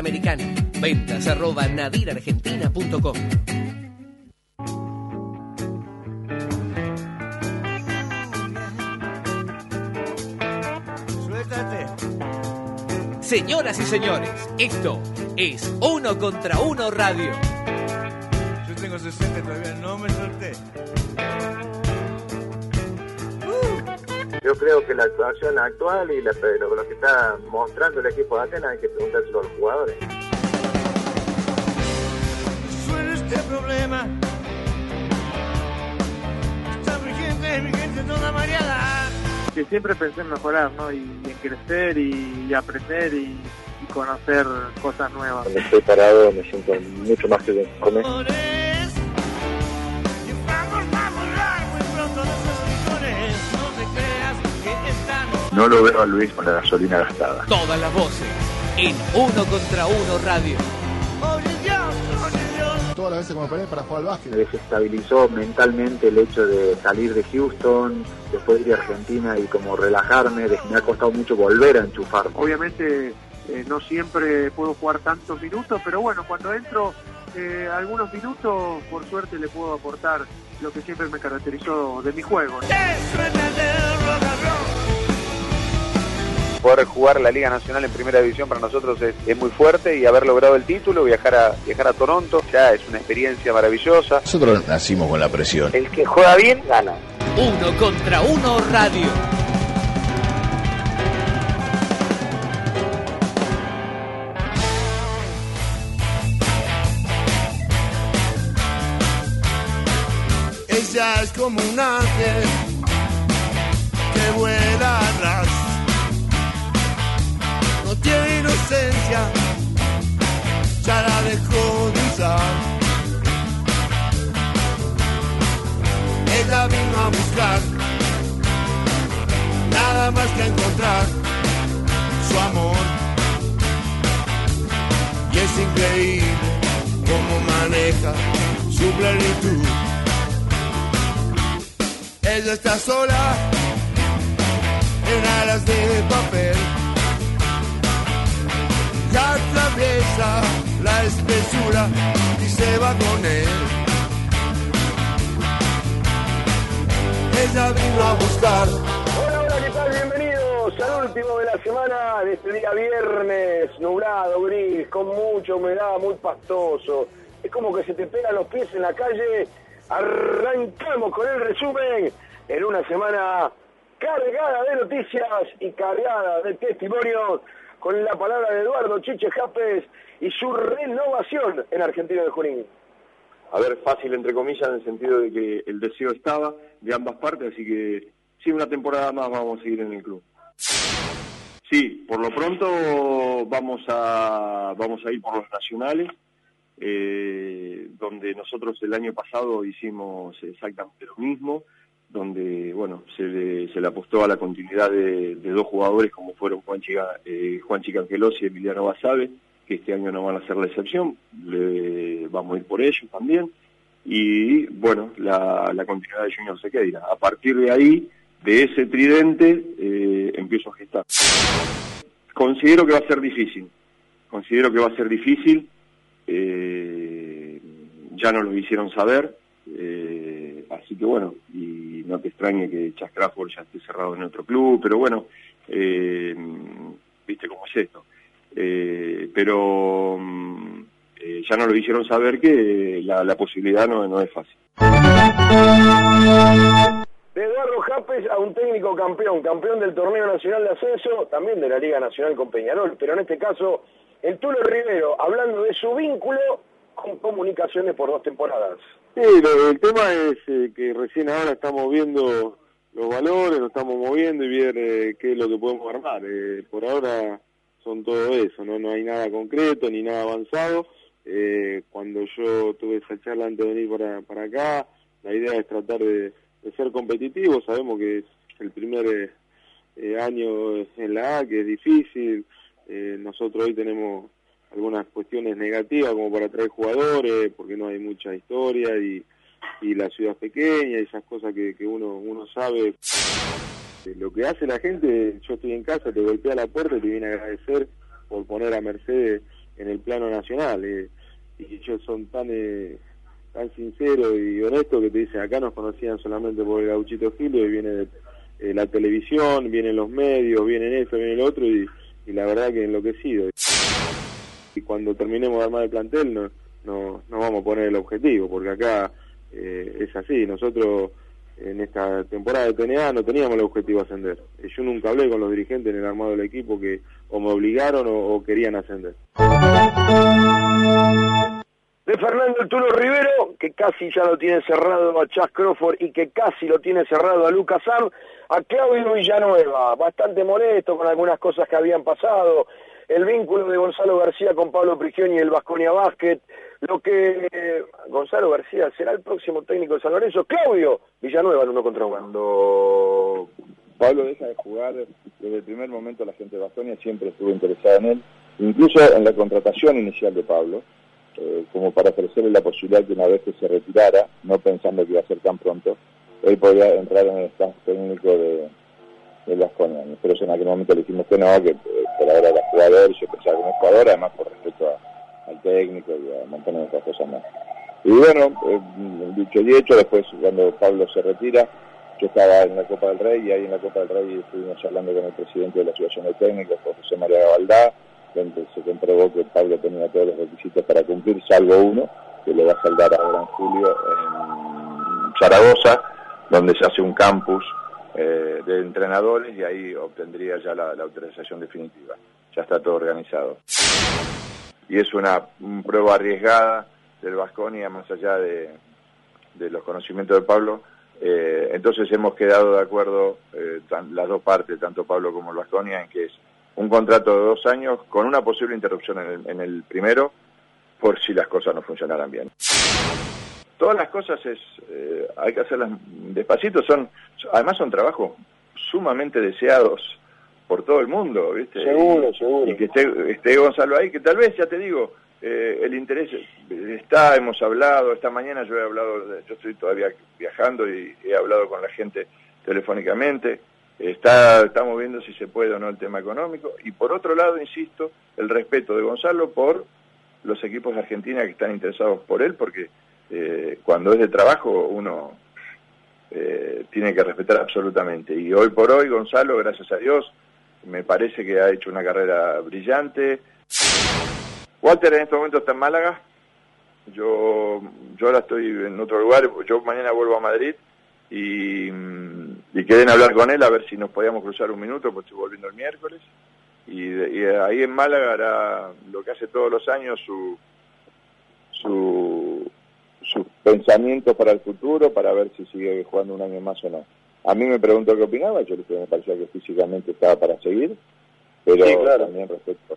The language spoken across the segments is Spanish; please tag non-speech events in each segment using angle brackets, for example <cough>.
Americana. Ventas arroba nadirargentina.com. Señoras y señores, esto es Uno contra Uno Radio. Yo tengo 60 todavía, no me solté. Yo creo que la actuación actual y la- lo, lo que está mostrando el equipo de Atenas hay que preguntárselo a los jugadores. Suena este problema. Está vigente, vigente toda mareada. que siempre pensé en mejorar, ¿no? Y, en crecer y, y aprender y, y conocer cosas nuevas. Cuando estoy parado me siento mucho más que conforme. No lo veo a Luis con la gasolina gastada. Todas las voces en Uno contra Uno Radio. todas las veces que me operé para jugar al Me básquet. desestabilizó mentalmente el hecho de salir de Houston, después ir a Argentina y como relajarme, me ha costado mucho volver a enchufarme. Obviamente eh, no siempre puedo jugar tantos minutos, pero bueno, cuando entro eh, algunos minutos, por suerte le puedo aportar lo que siempre me caracterizó de mi juego. ¿no? Poder jugar la Liga Nacional en Primera División para nosotros es, es muy fuerte y haber logrado el título, viajar a, viajar a Toronto, ya es una experiencia maravillosa. Nosotros nacimos con la presión. El que juega bien, gana. Uno contra Uno Radio. Ella es como un ángel que vuela ya la dejó de usar. Ella vino a buscar, nada más que encontrar su amor. Y es increíble cómo maneja su plenitud. Ella está sola en alas de papel y atraviesa la espesura y se. Ella vino a buscar. Hola, hola, ¿qué tal? Bienvenidos al último de la semana de este día viernes, nublado, gris, con mucha humedad, muy pastoso. Es como que se te pegan los pies en la calle. Arrancamos con el resumen en una semana cargada de noticias y cargada de testimonios con la palabra de Eduardo Chiche Japes y su renovación en Argentino de Junín. a ver, fácil entre comillas en el sentido de que el deseo estaba de ambas partes, así que sí, una temporada más vamos a seguir en el club. Sí, por lo pronto vamos a vamos a ir por los nacionales, eh, donde nosotros el año pasado hicimos exactamente lo mismo, donde bueno se le, se le apostó a la continuidad de, dos jugadores como fueron Juan Chica, eh, Juan Chicangelos y Emiliano Basabe, que este año no van a ser la excepción, le, vamos a ir por ellos también, y bueno, la, la continuidad de Junior Sequeira. A partir de ahí, de ese tridente, eh, empiezo a gestar. Considero que va a ser difícil, considero que va a ser difícil, eh, ya nos lo hicieron saber, eh, así que bueno, y no te extrañe que Chas Crawford ya esté cerrado en otro club, pero bueno, eh, viste cómo es esto. Eh, pero mm, eh, ya nos lo hicieron saber que la, posibilidad no, no es fácil. De Eduardo Japes a un técnico campeón, campeón del torneo nacional de ascenso, también de la Liga Nacional con Peñarol, pero en este caso el Tulo Rivero, hablando de su vínculo con comunicaciones por dos temporadas. Sí, lo- el tema es eh, que recién ahora estamos viendo los valores, nos estamos moviendo y ver eh, qué es lo que podemos armar. Eh, por ahora son todo eso, no no hay nada concreto ni nada avanzado. Eh, cuando yo tuve esa charla antes de venir para, para acá, la idea es tratar de, ser competitivos. Sabemos que es el primer eh, año en la A, que es difícil. Nosotros hoy tenemos algunas cuestiones negativas como para traer jugadores, porque no hay mucha historia y, y la ciudad pequeña, y esas cosas que, que uno, uno sabe. Eh, Lo que hace la gente, yo estoy en casa, te golpea la puerta y te viene a agradecer por poner a Mercedes en el plano nacional. eh, y ellos son tan eh, tan sinceros y honestos que te dicen, acá nos conocían solamente por el gauchito Gilio y viene de, eh, la televisión, vienen los medios, vienen esto, viene el otro y, y la verdad que enloquecido. Cuando terminemos de armar el plantel no, no, no vamos a poner el objetivo, porque acá eh, es así, nosotros en esta temporada de TNA no teníamos el objetivo de ascender. Eh, Yo nunca hablé con los dirigentes en el armado del equipo que o me obligaron o, o querían ascender. de Fernando El Tulo Rivero, que casi ya lo tiene cerrado a Chas Crawford y que casi lo tiene cerrado a Lucas Sam, a Claudio Villanueva, bastante molesto con algunas cosas que habían pasado, el vínculo de Gonzalo García con Pablo Prigioni y el Vasconia Basket, lo que eh, Gonzalo García será el próximo técnico de San Lorenzo, Claudio Villanueva en uno contra uno. Cuando Pablo deja de jugar, desde el primer momento la gente de Bastonia siempre estuvo interesada en él, incluso en la contratación inicial de Pablo, eh, como para ofrecerle la posibilidad que una vez que se retirara, no pensando que iba a ser tan pronto, él podría entrar en el staff técnico de, de Bastonia. Nosotros en aquel momento le dijimos que no, que por ahora era jugador, yo pensaba como jugador, además por respeto al técnico y a un montón de otras cosas más. Y bueno, eh, dicho y hecho, después cuando Pablo se retira, yo estaba en la Copa del Rey y ahí en la Copa del Rey estuvimos hablando con el presidente de la Asociación de Técnicos, José María Gabaldá, donde se comprobó que Pablo tenía todos los requisitos para cumplir, salvo uno, que le va a saldar ahora en julio en Zaragoza, donde se hace un campus eh, de entrenadores y ahí obtendría ya la, la autorización definitiva. Ya está todo organizado. Y es una, un prueba arriesgada del Vasconia, más allá de, de los conocimientos de Pablo. Eh, entonces hemos quedado de acuerdo eh, tan- las dos partes, tanto Pablo como el Vasconia, en que es un contrato de dos años con una posible interrupción en el, en el primero por si las cosas no funcionaran bien. Todas las cosas es eh, hay que hacerlas despacito, son además son trabajos sumamente deseados por todo el mundo, ¿viste? Seguro, seguro. Y que esté, esté Gonzalo ahí, que tal vez, ya te digo, eh, el interés está, hemos hablado, esta mañana yo he hablado, yo estoy todavía viajando y he hablado con la gente telefónicamente, está, estamos viendo si se puede o no el tema económico, y por otro lado, insisto, el respeto de Gonzalo por los equipos de Argentina que están interesados por él, porque eh, cuando es de trabajo uno eh, tiene que respetar absolutamente. Y hoy por hoy, Gonzalo, gracias a Dios, me parece que ha hecho una carrera brillante. Walter en este momento está en Málaga. Yo, yo ahora estoy en otro lugar. Yo mañana vuelvo a Madrid y, mm, quedé hablar con él a ver si nos podíamos cruzar un minuto, porque estoy volviendo el miércoles. Y ahí en Málaga hará lo que hace todos los años su, su, sus pensamientos para el futuro, para ver si sigue jugando un año más o no. A mí me preguntó qué opinaba, yo le dije me parecía que físicamente estaba para seguir, pero Sí, claro. también respeto,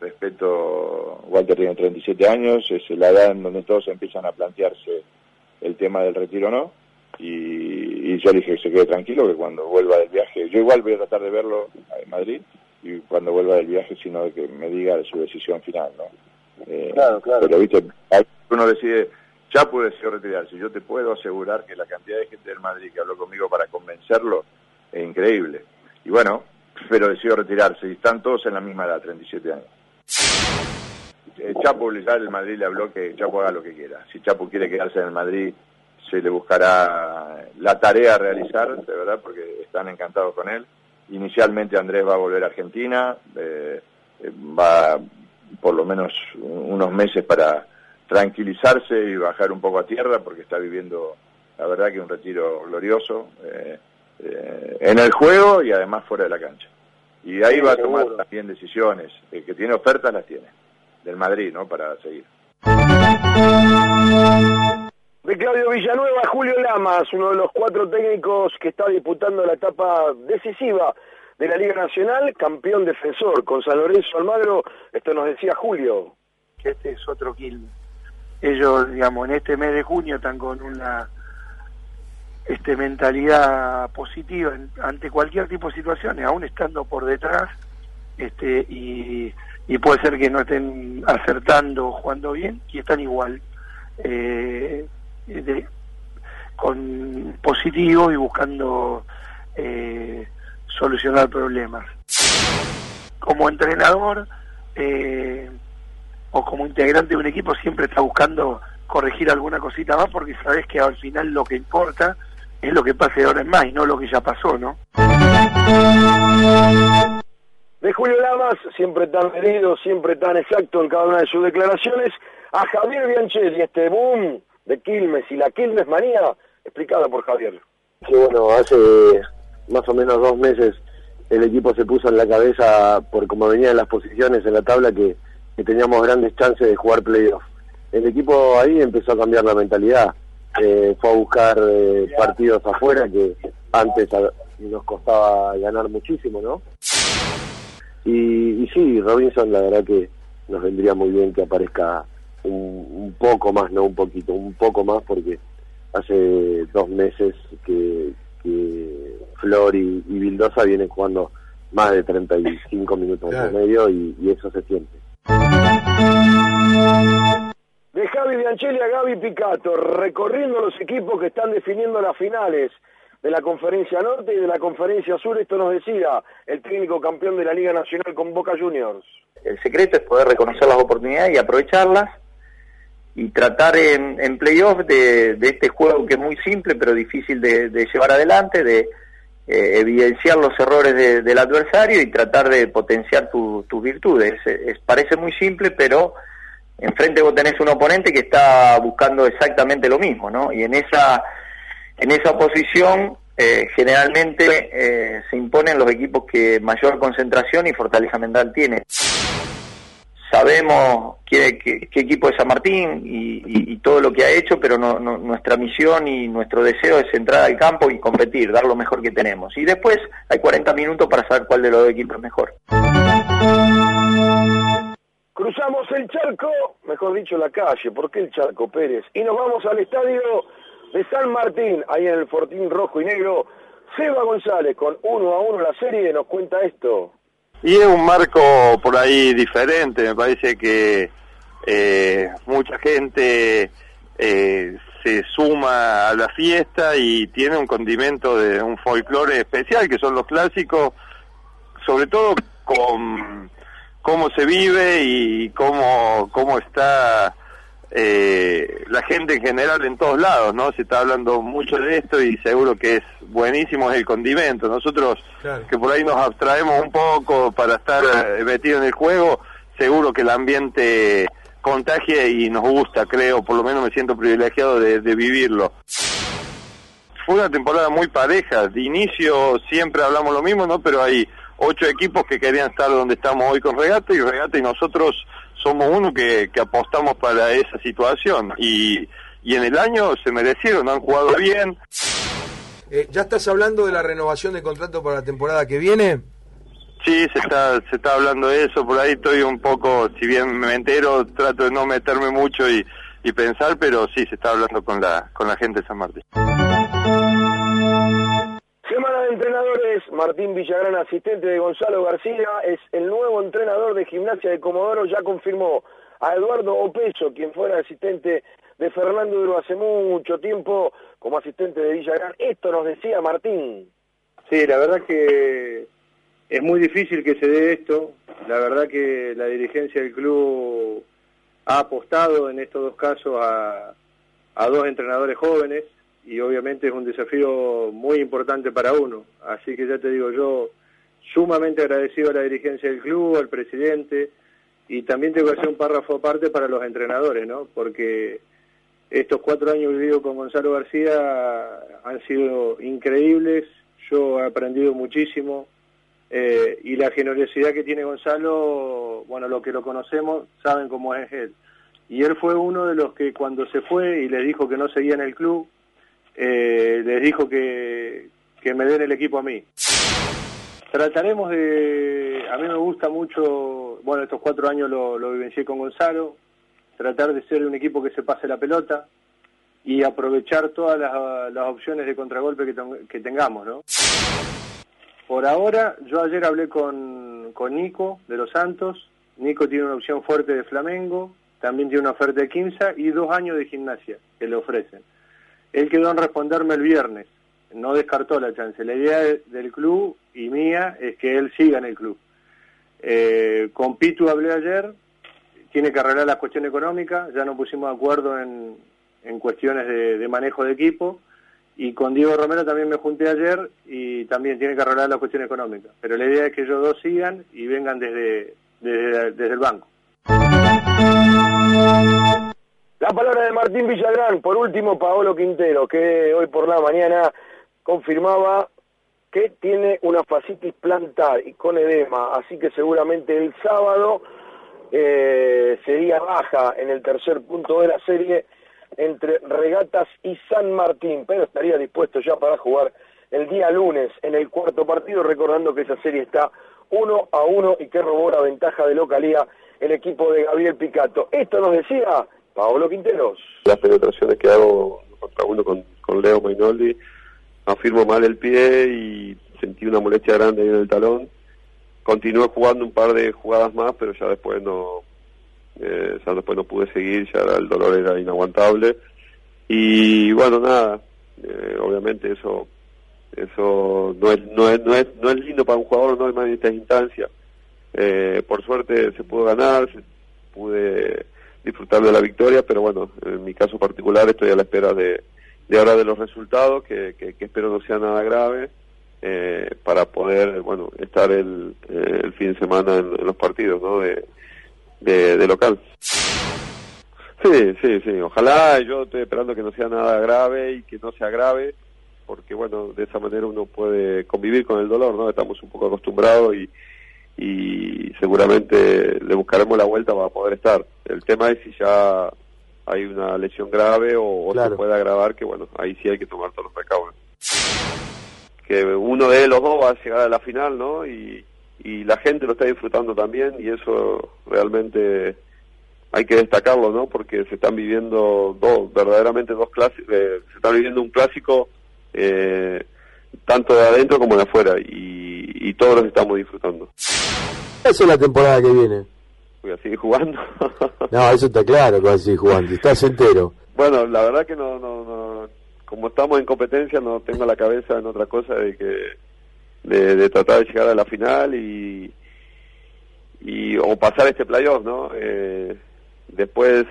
respeto, Walter tiene 37 años, es la edad en donde todos empiezan a plantearse el tema del retiro o no, y, y yo le dije que se quede tranquilo, que cuando vuelva del viaje, yo igual voy a tratar de verlo en Madrid, y cuando vuelva del viaje, sino de que me diga su decisión final, ¿no? Eh, Claro, claro. Pero, viste, uno decide, Chapu decidió retirarse. Yo te puedo asegurar que la cantidad de gente del Madrid que habló conmigo para convencerlo es increíble. Y bueno, pero decidió retirarse y están todos en la misma edad, 37 años. Eh, Chapo ya el Madrid le habló que Chapo haga lo que quiera. Si Chapo quiere quedarse en el Madrid, se le buscará la tarea a realizar, de verdad, porque están encantados con él. Inicialmente Andrés va a volver a Argentina, eh, eh, va por lo menos unos meses para tranquilizarse y bajar un poco a tierra, porque está viviendo, la verdad, que un retiro glorioso eh, eh, en el juego y además fuera de la cancha. Y ahí Sí, va a seguro. tomar también decisiones. El que tiene ofertas las tiene, del Madrid, ¿no? Para seguir. De Claudio Villanueva, Julio Lamas, uno de los cuatro técnicos que está disputando la etapa decisiva de la Liga Nacional, campeón defensor con San Lorenzo Almagro. Esto nos decía Julio. que este es otro kill. Ellos, digamos, en este mes de junio están con una este mentalidad positiva en- ante cualquier tipo de situaciones, aún estando por detrás, este y, puede ser que no estén acertando jugando bien y están igual eh, con positivo y buscando eh, solucionar problemas. Como entrenador, eh, o como integrante de un equipo siempre está buscando corregir alguna cosita más porque sabes que al final lo que importa es lo que pase de ahora en más y no lo que ya pasó, ¿no? De Julio Lamas, siempre tan medido, siempre tan exacto en cada una de sus declaraciones, a Javier Bianchelli, este boom de Quilmes y la Quilmes manía, explicada por Javier. Que bueno, hace más o menos dos meses el equipo se puso en la cabeza por cómo venían las posiciones en la tabla que, que teníamos grandes chances de jugar playoff. El equipo ahí empezó a cambiar la mentalidad, eh, fue a buscar eh, partidos afuera que antes a- nos costaba ganar muchísimo, ¿no? Y, y sí, Robinson la verdad que nos vendría muy bien que aparezca un, un poco más, no un poquito, un poco más porque hace dos meses que, que Flor y, y Vildosa vienen jugando más de 35 minutos Claro. en medio y, y eso se siente. De Javi Bianchelli a Gaby Picato, recorriendo los equipos que están definiendo las finales de la Conferencia Norte y de la Conferencia Sur, esto nos decía el técnico campeón de la Liga Nacional con Boca Juniors. El secreto es poder reconocer las oportunidades y aprovecharlas y tratar en, en playoff de, este juego que es muy simple pero difícil de, de llevar adelante, de eh, evidenciar los errores de- del adversario y tratar de potenciar tu- tus virtudes. Es- parece muy simple, pero enfrente vos tenés un oponente que está buscando exactamente lo mismo, ¿no? Y en esa en esa posición eh, generalmente eh, se imponen los equipos que mayor concentración y fortaleza mental tienen. Sabemos qué, equipo es San Martín y, todo lo que ha hecho, pero nuestra misión y nuestro deseo es entrar al campo y competir, dar lo mejor que tenemos. Y después hay 40 minutos para saber cuál de los dos equipos es mejor. Cruzamos el charco, mejor dicho la calle, ¿por qué el charco Pérez? Y nos vamos al estadio de San Martín, ahí en el Fortín Rojo y Negro. Seba González con uno a uno la serie nos cuenta esto. Y es un marco por ahí diferente, me parece que eh, mucha gente eh, se suma a la fiesta y tiene un condimento de un folclore especial, que son los clásicos, sobre todo con cómo se vive y cómo, cómo está eh, la gente en general en todos lados, ¿no? Se está hablando mucho de esto y seguro que es buenísimo es el condimento. Nosotros que por ahí nos abstraemos un poco para estar eh, metidos en el juego, seguro que el ambiente contagia y nos gusta, creo, por lo menos me siento privilegiado de, de vivirlo. Fue una temporada muy pareja, de inicio siempre hablamos lo mismo, ¿no? Pero hay ocho equipos que querían estar donde estamos hoy con Regata y Regata y nosotros somos uno que, que apostamos para esa situación y, y en el año se merecieron, han jugado bien, Eh, ¿Ya estás hablando de la renovación de contrato para la temporada que viene? Sí, se está, se está hablando de eso, por ahí estoy un poco, si bien me entero, trato de no meterme mucho y, y pensar, pero sí, se está hablando con la, con la gente de San Martín. Semana de entrenadores, Martín Villagrán, asistente de Gonzalo García, es el nuevo entrenador de gimnasia de Comodoro, ya confirmó a Eduardo Opeso, quien fuera asistente de Fernando Duro hace mucho tiempo como asistente de Villagrán. Esto nos decía Martín. Sí, la verdad que es muy difícil que se dé esto. La verdad que la dirigencia del club ha apostado en estos dos casos a, a dos entrenadores jóvenes y obviamente es un desafío muy importante para uno. Así que ya te digo yo, sumamente agradecido a la dirigencia del club, al presidente y también tengo que hacer un párrafo aparte para los entrenadores, ¿no? Porque estos cuatro años vividos con Gonzalo García han sido increíbles, yo he aprendido muchísimo eh, y la generosidad que tiene Gonzalo, bueno, los que lo conocemos saben cómo es él. Y él fue uno de los que cuando se fue y les dijo que no seguía en el club, eh, les dijo que, que me den el equipo a mí. Trataremos de, a mí me gusta mucho, bueno, estos cuatro años lo, lo vivencié con Gonzalo, tratar de ser un equipo que se pase la pelota y aprovechar todas las, opciones de contragolpe que tengamos, ¿no? Por ahora, yo ayer hablé con, con Nico de los Santos. Nico tiene una opción fuerte de Flamengo, también tiene una oferta de Quimsa y dos años de gimnasia que le ofrecen. Él quedó en responderme el viernes, no descartó la chance. La idea de- del club y mía es que él siga en el club. Eh, con Pitu hablé ayer, tiene que arreglar la cuestión económica, ya nos pusimos acuerdo en, en cuestiones de, de manejo de equipo y con Diego Romero también me junté ayer y también tiene que arreglar la cuestión económica. Pero la idea es que ellos dos sigan y vengan desde, desde, desde el banco. La palabra de Martín Villagrán, por último Paolo Quintero, que hoy por la mañana confirmaba que tiene una fascitis plantar y con edema, así que seguramente el sábado eh, sería baja en el tercer punto de la serie entre Regatas y San Martín, pero estaría dispuesto ya para jugar el día lunes en el cuarto partido, recordando que esa serie está uno a uno y que robó la ventaja de localía el equipo de Gabriel Picato. Esto nos decía Paolo Quinteros. Las penetraciones que hago contra uno con, con Leo Mainoldi, afirmo mal el pie y sentí una molestia grande ahí en el talón. Continué jugando un par de jugadas más, pero ya después no, eh, ya después no pude seguir, ya el dolor era inaguantable. Y bueno, nada, eh, obviamente eso eso no es, no es no es no es lindo para un jugador no es más en estas instancias eh, por suerte se pudo ganar se, pude disfrutar de la victoria pero bueno en mi caso particular estoy a la espera de, de ahora de los resultados que, que, espero no sea nada grave eh, para poder bueno estar el, eh, fin de semana en, los partidos ¿no? de, de, de local sí sí sí ojalá yo estoy esperando que no sea nada grave y que no se agrave porque bueno, de esa manera uno puede convivir con el dolor, ¿no? Estamos un poco acostumbrados y, y seguramente le buscaremos la vuelta para poder estar. El tema es si ya hay una lesión grave o, se puede agravar, que bueno, ahí sí hay que tomar todos los recaudos. Que uno de los dos va a llegar a la final, ¿no? Y, y la gente lo está disfrutando también y eso realmente hay que destacarlo, ¿no? Porque se están viviendo dos, verdaderamente dos clásicos, se está viviendo un clásico eh, tanto de adentro como de afuera y, y todos los estamos disfrutando. Esa es la temporada que viene. Voy a seguir jugando. <laughs> No, eso está claro que vas a seguir jugando. Estás entero. bueno, la verdad que no, no, no, como estamos en competencia no tengo la cabeza en otra cosa de que de, de tratar de llegar a la final y y o pasar este playoff, ¿no? Eh, después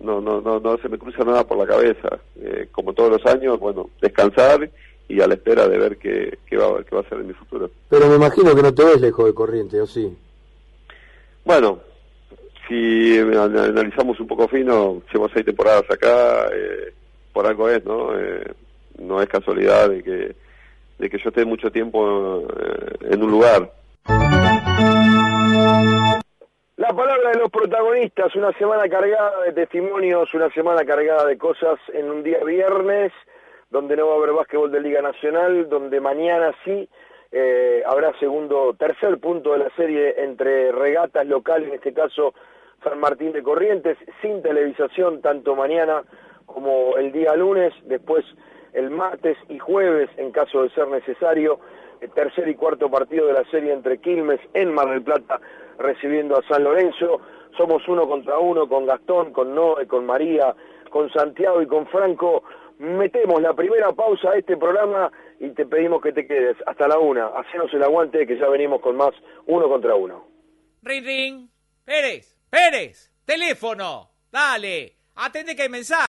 no, no, no, no se me cruza nada por la cabeza. Eh, como todos los años, bueno, descansar y a la espera de ver qué, qué, va, qué va a ser en mi futuro. Pero me imagino que no te ves lejos de corriente, ¿o sí? Bueno, si an- analizamos un poco fino, llevo seis temporadas acá, eh, por algo es, ¿no? Eh, no es casualidad de que, de que yo esté mucho tiempo eh, en un lugar. La palabra de los protagonistas, una semana cargada de testimonios, una semana cargada de cosas en un día viernes, donde no va a haber básquetbol de Liga Nacional, donde mañana sí eh, habrá segundo, tercer punto de la serie entre regatas locales, en este caso San Martín de Corrientes, sin televisación tanto mañana como el día lunes, después el martes y jueves, en caso de ser necesario, el tercer y cuarto partido de la serie entre Quilmes en Mar del Plata recibiendo a San Lorenzo. Somos uno contra uno con Gastón, con Noé, con María, con Santiago y con Franco. Metemos la primera pausa a este programa y te pedimos que te quedes hasta la una. Hacenos el aguante que ya venimos con más uno contra uno. Ring, ring. Pérez, Pérez, teléfono. Dale, atende que hay mensaje.